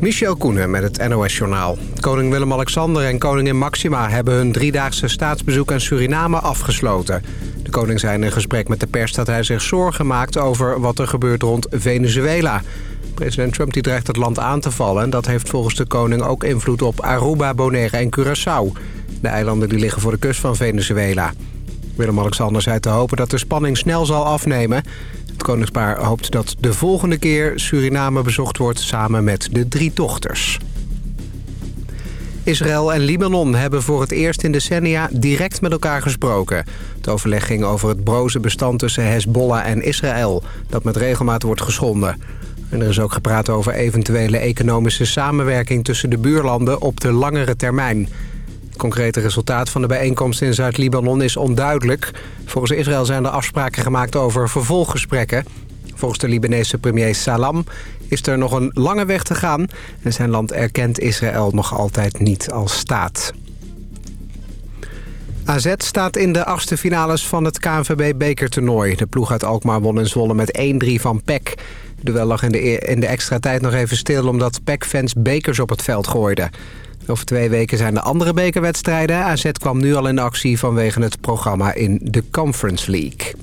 Michel Koenen met het NOS-journaal. Koning Willem-Alexander en koningin Maxima hebben hun driedaagse staatsbezoek aan Suriname afgesloten. De koning zei in een gesprek met de pers dat hij zich zorgen maakt over wat er gebeurt rond Venezuela. President Trump die dreigt het land aan te vallen en dat heeft volgens de koning ook invloed op Aruba, Bonaire en Curaçao. De eilanden die liggen voor de kust van Venezuela. Willem-Alexander zei te hopen dat de spanning snel zal afnemen. Het koningspaar hoopt dat de volgende keer Suriname bezocht wordt samen met de drie dochters. Israël en Libanon hebben voor het eerst in decennia direct met elkaar gesproken. Het overleg ging over het broze bestand tussen Hezbollah en Israël... dat met regelmaat wordt geschonden. En er is ook gepraat over eventuele economische samenwerking... tussen de buurlanden op de langere termijn concrete resultaat van de bijeenkomst in Zuid-Libanon is onduidelijk. Volgens Israël zijn er afspraken gemaakt over vervolggesprekken. Volgens de Libanese premier Salam is er nog een lange weg te gaan... en zijn land erkent Israël nog altijd niet als staat. AZ staat in de achtste finales van het KNVB-bekertoernooi. De ploeg uit Alkmaar won in Zwolle met 1-3 van PEC. De duel lag in de, in de extra tijd nog even stil... omdat PEC-fans bekers op het veld gooiden. Over twee weken zijn de andere bekerwedstrijden. AZ kwam nu al in actie vanwege het programma in de Conference League.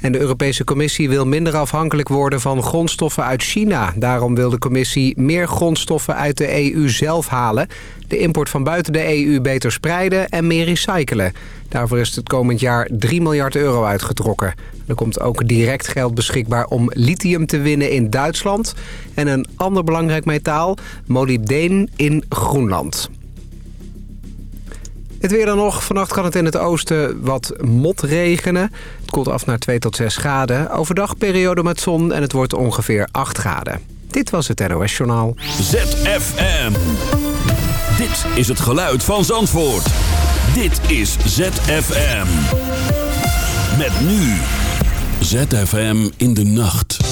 En de Europese Commissie wil minder afhankelijk worden van grondstoffen uit China. Daarom wil de Commissie meer grondstoffen uit de EU zelf halen... de import van buiten de EU beter spreiden en meer recyclen. Daarvoor is het komend jaar 3 miljard euro uitgetrokken. Er komt ook direct geld beschikbaar om lithium te winnen in Duitsland... en een ander belangrijk metaal, molybdeen, in Groenland. Het weer dan nog. Vannacht kan het in het oosten wat mot regenen. Het koelt af naar 2 tot 6 graden. Overdag periode met zon en het wordt ongeveer 8 graden. Dit was het NOS Journaal. ZFM. Dit is het geluid van Zandvoort. Dit is ZFM. Met nu. ZFM in de nacht.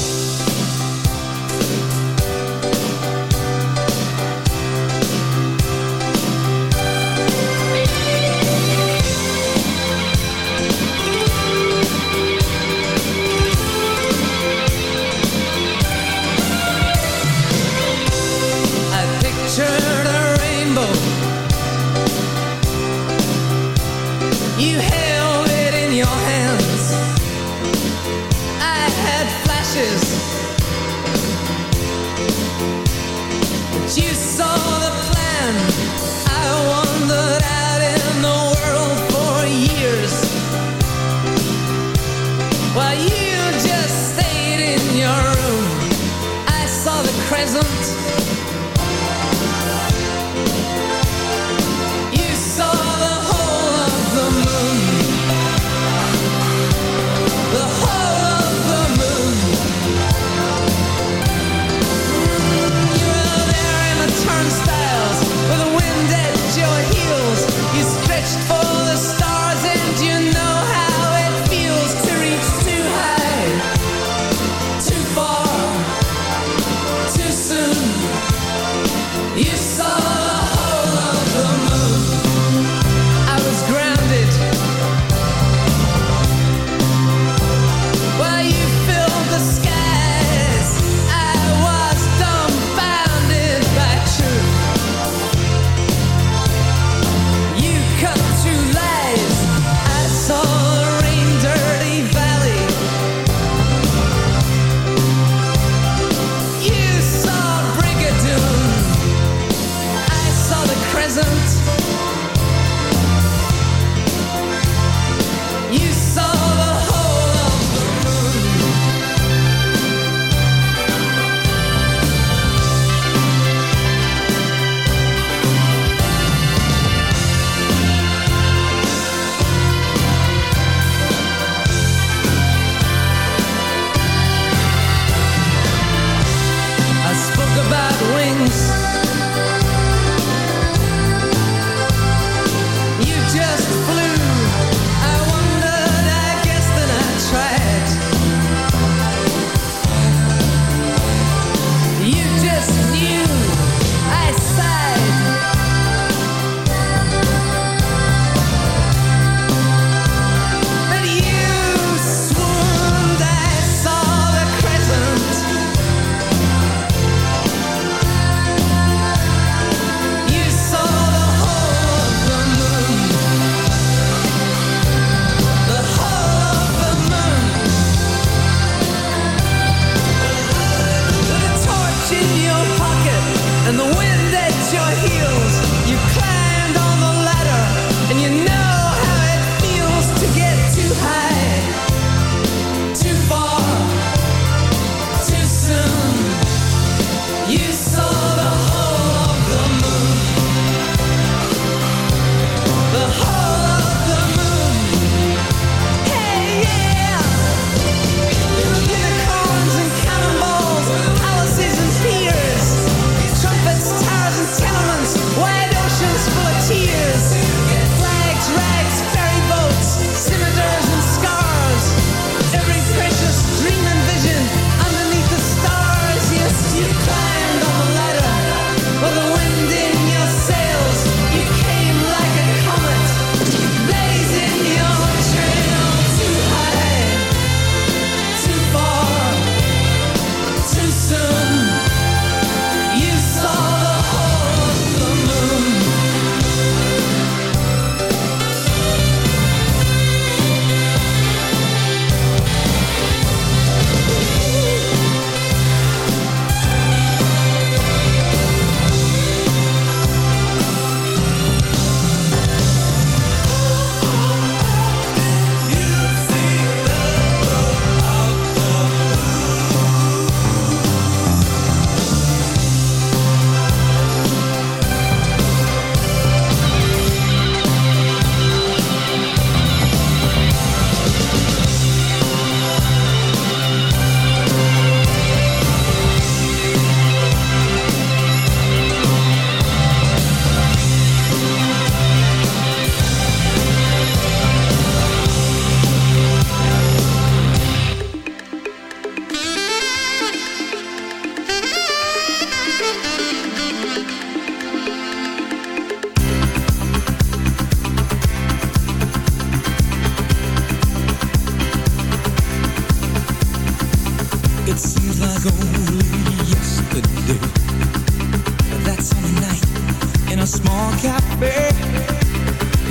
a small cafe.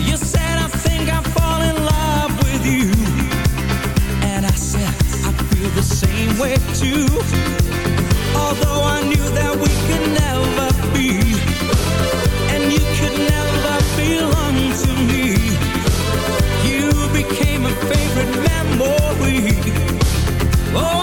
You said, I think I fall in love with you. And I said, I feel the same way too. Although I knew that we could never be. And you could never belong to me. You became a favorite memory. Oh,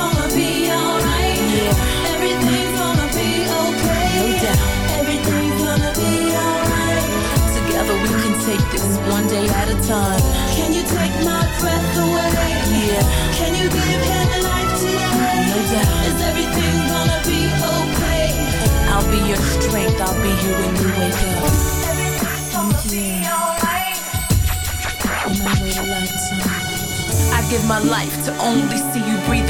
take this one day at a time. Can you take my breath away? Yeah. Can you give him a life today? No doubt. Is everything gonna be okay? I'll be your strength. I'll be here when you wake up. Everything's gonna be alright. On my way to lifetime. I give my life to only see you breathe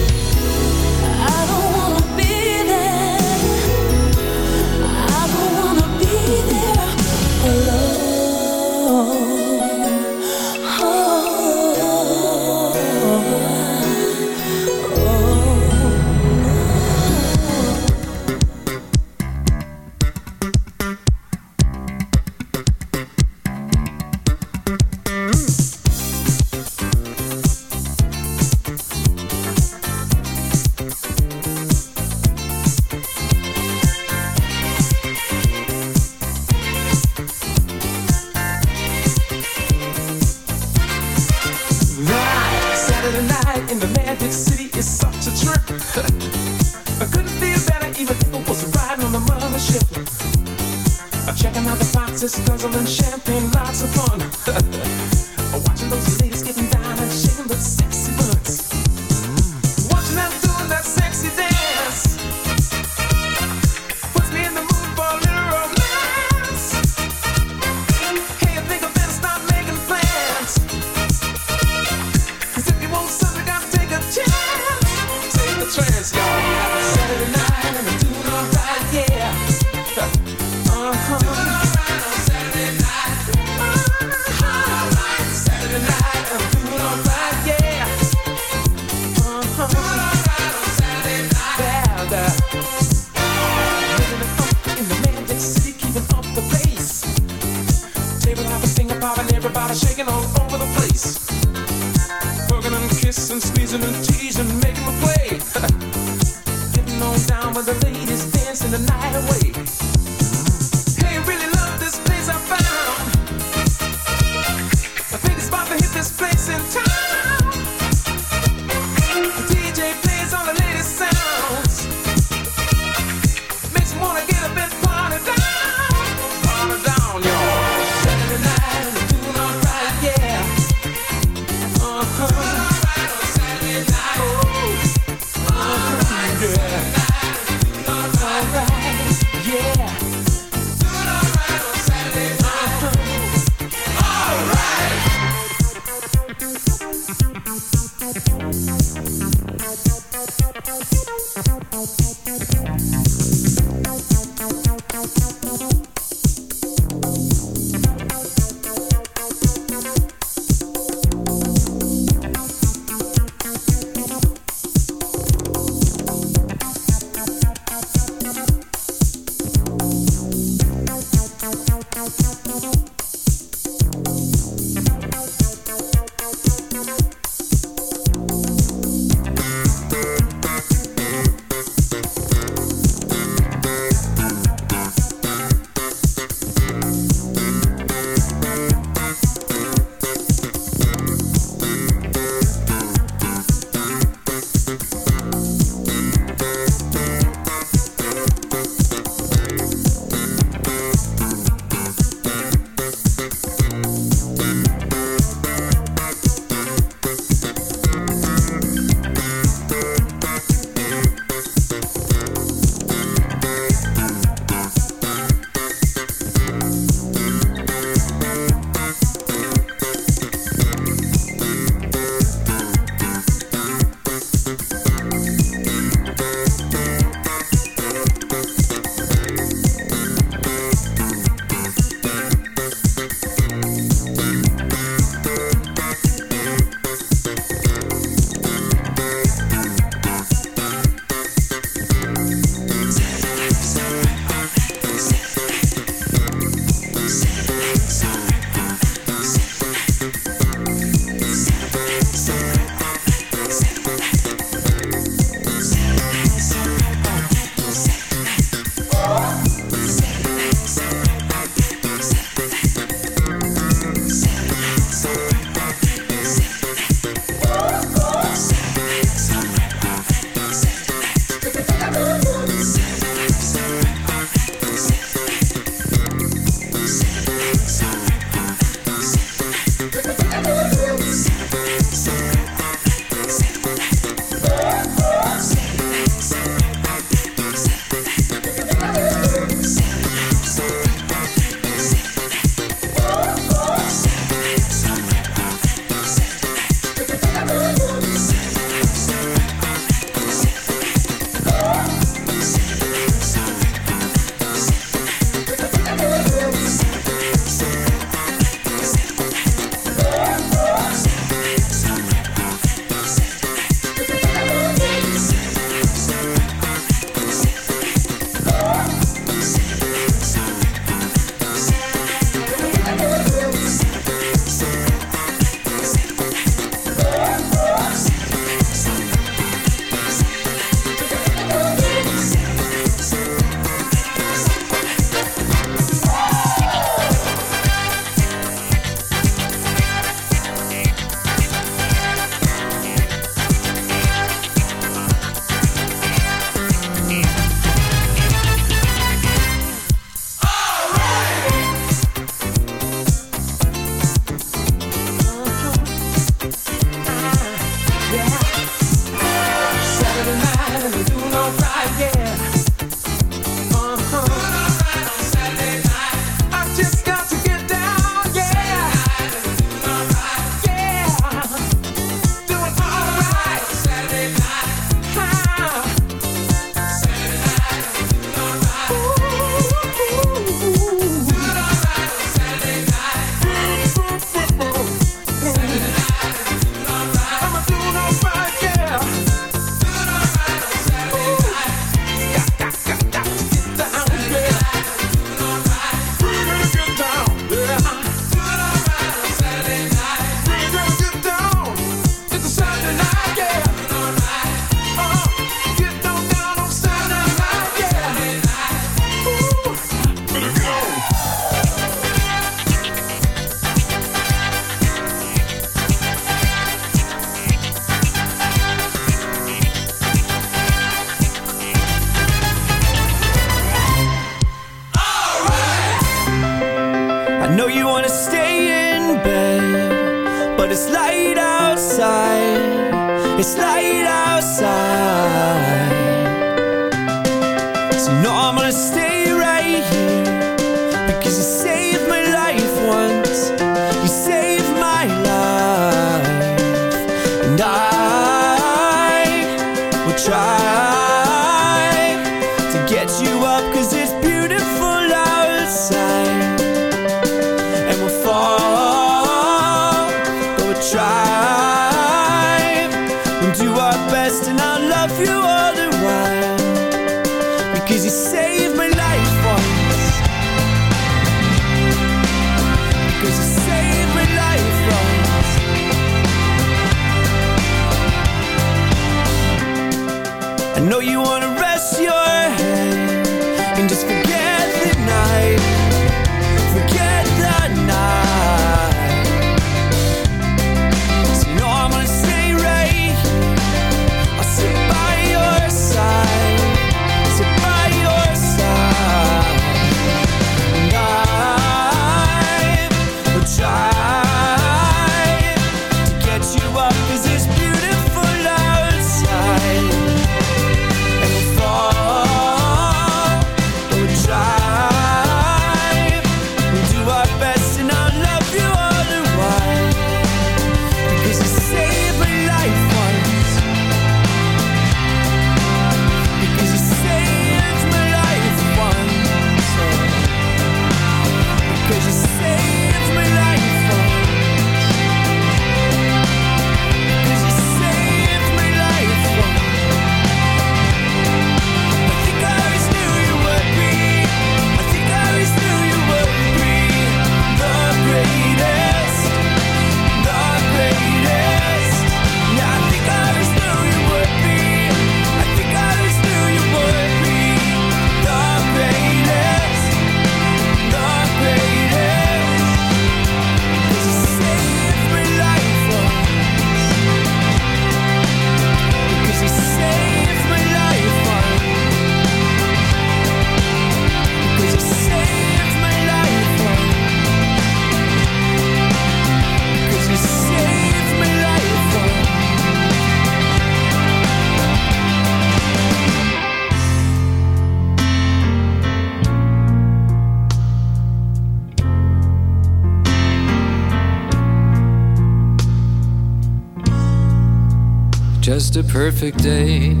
A perfect day.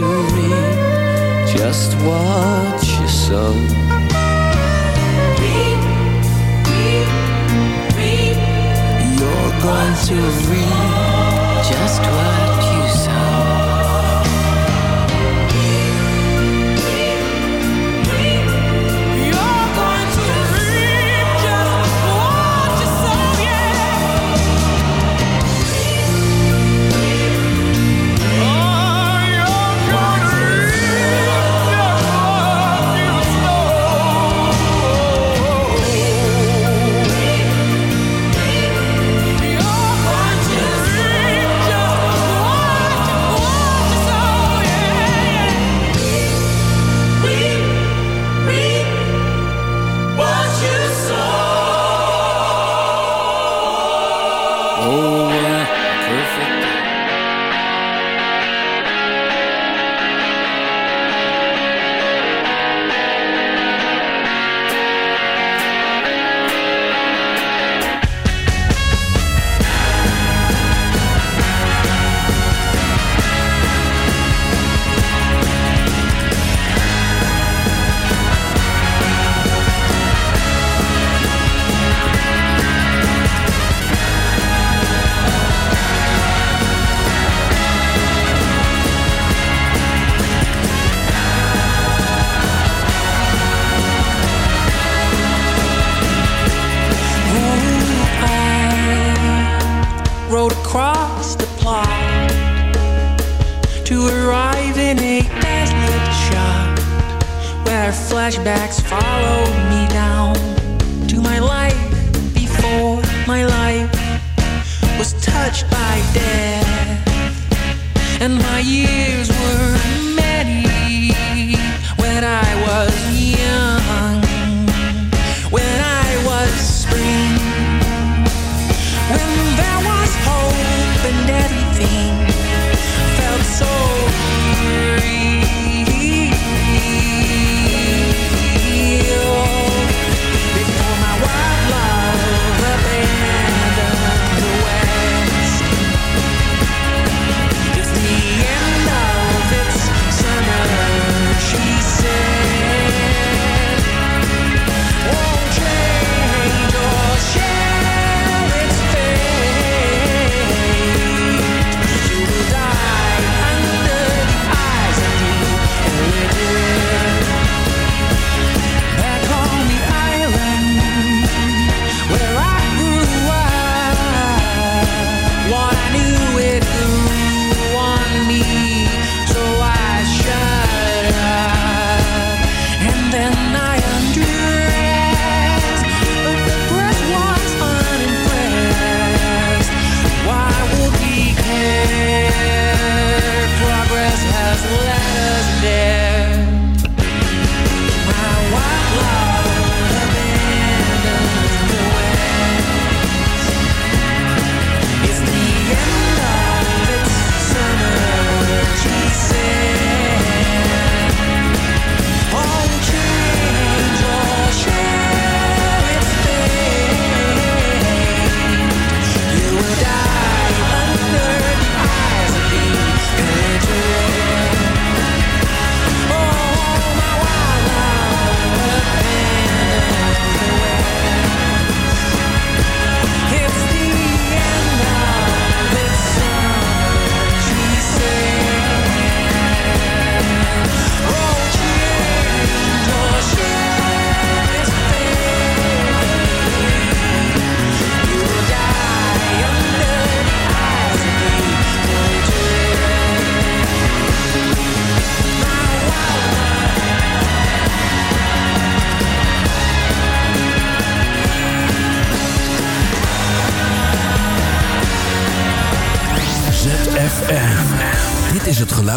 to just what you sow. read, read. You're going to read just what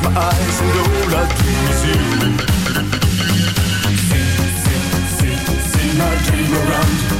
Close my eyes and all I dream is you. See, see, see, see my dream around.